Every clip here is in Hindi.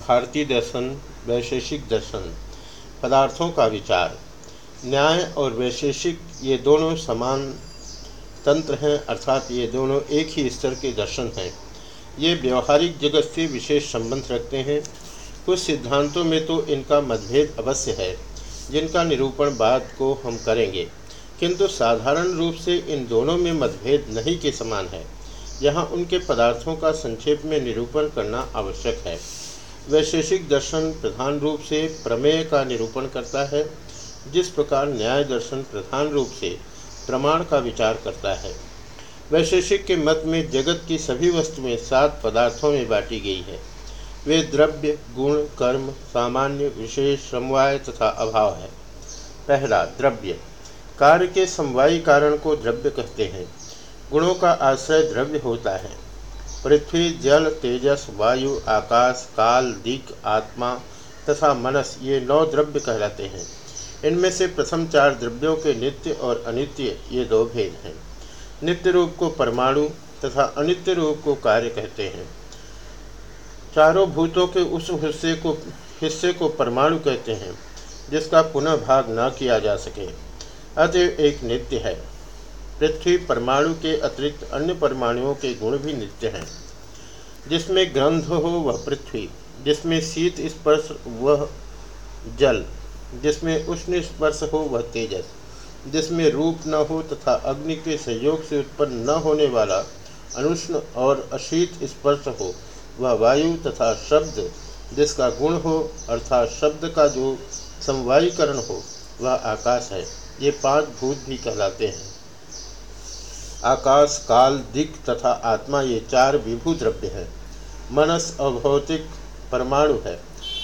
भारतीय दर्शन, वैशेषिक दर्शन, पदार्थों का विचार। न्याय और वैशेषिक ये दोनों समान तंत्र हैं, अर्थात ये दोनों एक ही स्तर के दर्शन हैं। ये व्यवहारिक जगत से विशेष संबंध रखते हैं। कुछ सिद्धांतों में तो इनका मतभेद अवश्य है, जिनका निरूपण बाद को हम करेंगे। किंतु साधारण रूप से इन दोनों में मतभेद नहीं के समान है। यहाँ उनके पदार्थों का संक्षेप में निरूपण करना आवश्यक है। वैशेषिक दर्शन प्रधान रूप से प्रमेय का निरूपण करता है, जिस प्रकार न्याय दर्शन प्रधान रूप से प्रमाण का विचार करता है। वैशेषिक के मत में जगत की सभी वस्तुएँ सात पदार्थों में बांटी गई है। वे द्रव्य, गुण, कर्म, सामान्य, विशेष, समवाय तथा अभाव है। पहला, द्रव्य। कार्य के समवायी कारण को द्रव्य कहते हैं। गुणों का आश्रय द्रव्य होता है। पृथ्वी, जल, तेजस, वायु, आकाश, काल, दिक, आत्मा तथा मनस, ये नौ द्रव्य कहलाते हैं। इनमें से प्रथम चार द्रव्यों के नित्य और अनित्य ये दो भेद हैं। नित्य रूप को परमाणु तथा अनित्य रूप को कार्य कहते हैं। चारों भूतों के उस हिस्से को हिस्से को परमाणु कहते हैं, जिसका पुनः भाग न किया जा सके। अतएव एक नित्य है। पृथ्वी परमाणु के अतिरिक्त अन्य परमाणुओं के गुण भी नित्य हैं। जिसमें ग्रंथ हो वह पृथ्वी, जिसमें शीत स्पर्श वह जल, जिसमें उष्ण स्पर्श हो वह तेजस, जिसमें रूप न हो तथा अग्नि के सहयोग से उत्पन्न न होने वाला अनुष्ण और अशीत स्पर्श हो, वह वायु तथा शब्द, जिसका गुण हो अर्थात शब्द का जो समवायीकरण हो, वह आकाश है। ये पाँच भूत भी कहलाते हैं। आकाश, काल दिक तथा आत्मा ये चार विभू द्रव्य हैं। मनस अभौतिक परमाणु है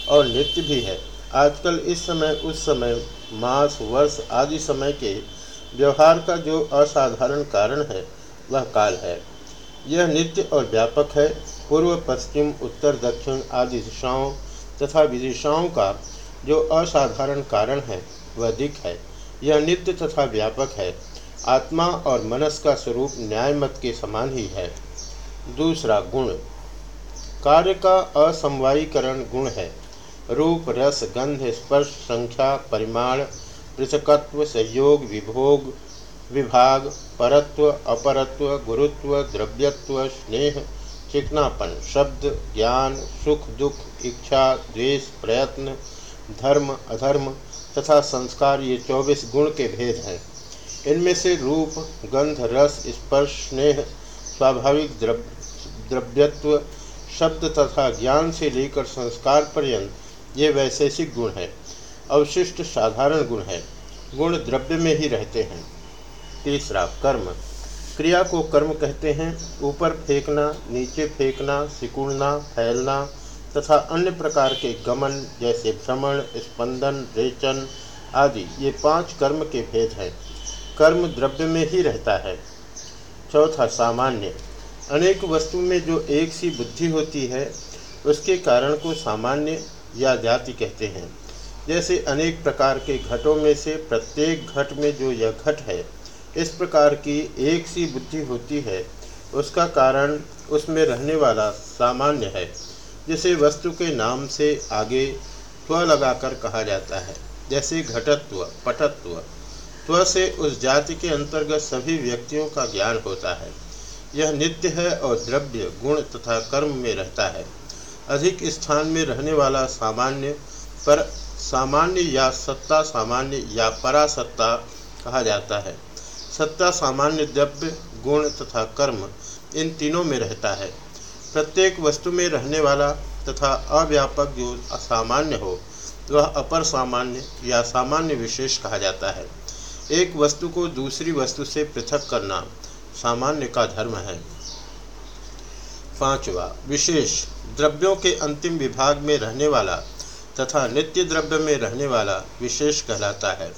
और नित्य भी है। आजकल इस समय, उस समय, मास, वर्ष आदि समय के व्यवहार का जो असाधारण कारण है, वह काल है। यह नित्य और व्यापक है। पूर्व, पश्चिम, उत्तर, दक्षिण आदि दिशाओं तथा विदिशाओं का जो असाधारण कारण है, वह दिक है। यह नित्य तथा व्यापक है। आत्मा और मनस का स्वरूप न्याय मत के समान ही है। दूसरा गुण, कार्य का असमवायीकरण गुण है। रूप, रस, गंध, स्पर्श, संख्या, परिमाण, पृथकत्व, संयोग, विभोग, विभाग, परत्व, अपरत्व, गुरुत्व, द्रव्यत्व, स्नेह, चिकनापन, शब्द, ज्ञान, सुख, दुख, इच्छा, द्वेष, प्रयत्न, धर्म, अधर्म तथा संस्कार ये चौबीस गुण के भेद हैं। इनमें से रूप, गंध, रस, स्पर्श, स्नेह, स्वाभाविक द्रव्यत्व, शब्द तथा ज्ञान से लेकर संस्कार पर्यंत ये वैशेषिक गुण है। अवशिष्ट साधारण गुण है। गुण द्रव्य में ही रहते हैं। तीसरा, कर्म। क्रिया को कर्म कहते हैं। ऊपर फेंकना, नीचे फेंकना, सिकुड़ना, फैलना तथा अन्य प्रकार के गमन जैसे भ्रमण, स्पंदन, रेचन आदि ये पाँच कर्म के भेद हैं। कर्म द्रव्य में ही रहता है। चौथा, सामान्य। अनेक वस्तु में जो एक सी बुद्धि होती है, उसके कारण को सामान्य या जाति कहते हैं। जैसे अनेक प्रकार के घटों में से प्रत्येक घट में जो यह घट है, इस प्रकार की एक सी बुद्धि होती है, उसका कारण उसमें रहने वाला सामान्य है, जिसे वस्तु के नाम से आगे त्व लगाकर कहा जाता है, जैसे घटत्व, पटत्व। त्व से उस जाति के अंतर्गत सभी व्यक्तियों का ज्ञान होता है। यह नित्य है और द्रव्य, गुण तथा कर्म में रहता है। अधिक स्थान में रहने वाला सामान्य पर सामान्य या सत्ता सामान्य या परासत्ता कहा जाता है। सत्ता सामान्य द्रव्य, गुण तथा कर्म इन तीनों में रहता है। प्रत्येक वस्तु में रहने वाला तथा अव्यापक जो असामान्य हो, वह अपर सामान्य या सामान्य विशेष कहा जाता है। एक वस्तु को दूसरी वस्तु से पृथक करना सामान्य का धर्म है। पांचवा, विशेष, द्रव्यों के अंतिम विभाग में रहने वाला तथा नित्य द्रव्य में रहने वाला विशेष कहलाता है।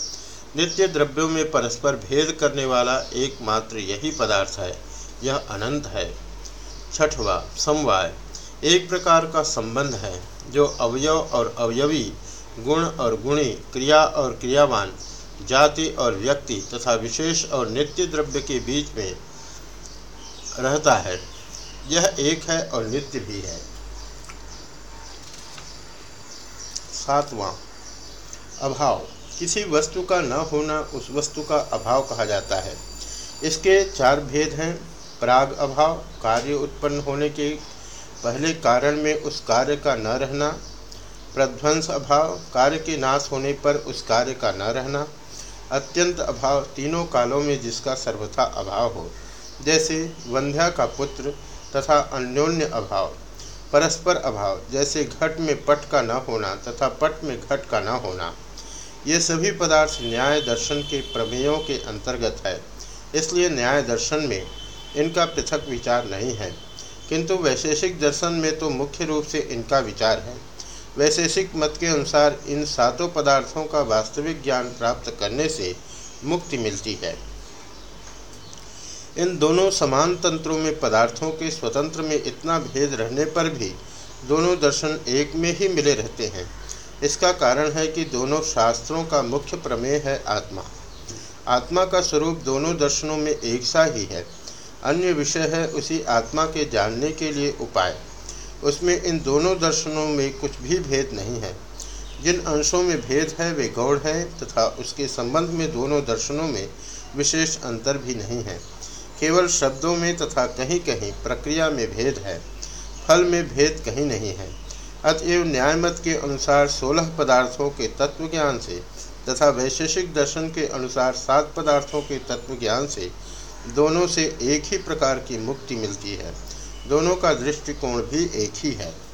नित्य द्रव्यों में परस्पर भेद करने वाला एकमात्र यही पदार्थ है, यह अनंत है। छठवा, समवाय, एक प्रकार का संबंध है, जो अवयव और अवयवी, गुण और गुणी, क्रिया और क्रियावान जाति और व्यक्ति तथा विशेष और नित्य द्रव्य के बीच में रहता है। यह एक है और नित्य भी है। सातवां, अभाव। किसी वस्तु का न होना उस वस्तु का अभाव कहा जाता है। इसके चार भेद हैं। प्राग अभाव, कार्य उत्पन्न होने के पहले कारण में उस कार्य का न रहना। प्रध्वंस अभाव, कार्य के नाश होने पर उस कार्य का न रहना। अत्यंत अभाव तीनों कालों में जिसका सर्वथा अभाव हो, जैसे वंध्या का पुत्र तथा अन्योन्य अभाव, परस्पर अभाव, जैसे घट में पट का न होना तथा पट में घट का न होना। ये सभी पदार्थ न्याय दर्शन के प्रमेयों के अंतर्गत है। इसलिए न्याय दर्शन में इनका पृथक विचार नहीं है। किंतु वैशेषिक दर्शन में तो मुख्य रूप से इनका विचार है। वैशेषिक मत के अनुसार इन सातों पदार्थों का वास्तविक ज्ञान प्राप्त करने से मुक्ति मिलती है। इन दोनों समान तंत्रों में पदार्थों के स्वतंत्र में इतना भेद रहने पर भी दोनों दर्शन एक में ही मिले रहते हैं। इसका कारण है कि दोनों शास्त्रों का मुख्य प्रमेय है आत्मा। आत्मा का स्वरूप दोनों दर्शनों में एक सा ही है। अन्य विषय है उसी आत्मा के जानने के लिए उपाय। उसमें इन दोनों दर्शनों में कुछ भी भेद नहीं है। जिन अंशों में भेद है, वे गौड़ है तथा उसके संबंध में दोनों दर्शनों में विशेष अंतर भी नहीं है। केवल शब्दों में तथा कहीं कहीं प्रक्रिया में भेद है। फल में भेद कहीं नहीं है। अतएव न्यायमत के अनुसार सोलह पदार्थों के तत्व ज्ञान से तथा वैशेषिक दर्शन के अनुसार सात पदार्थों के तत्व ज्ञान से दोनों से एक ही प्रकार की मुक्ति मिलती है। दोनों का दृष्टिकोण भी एक ही है।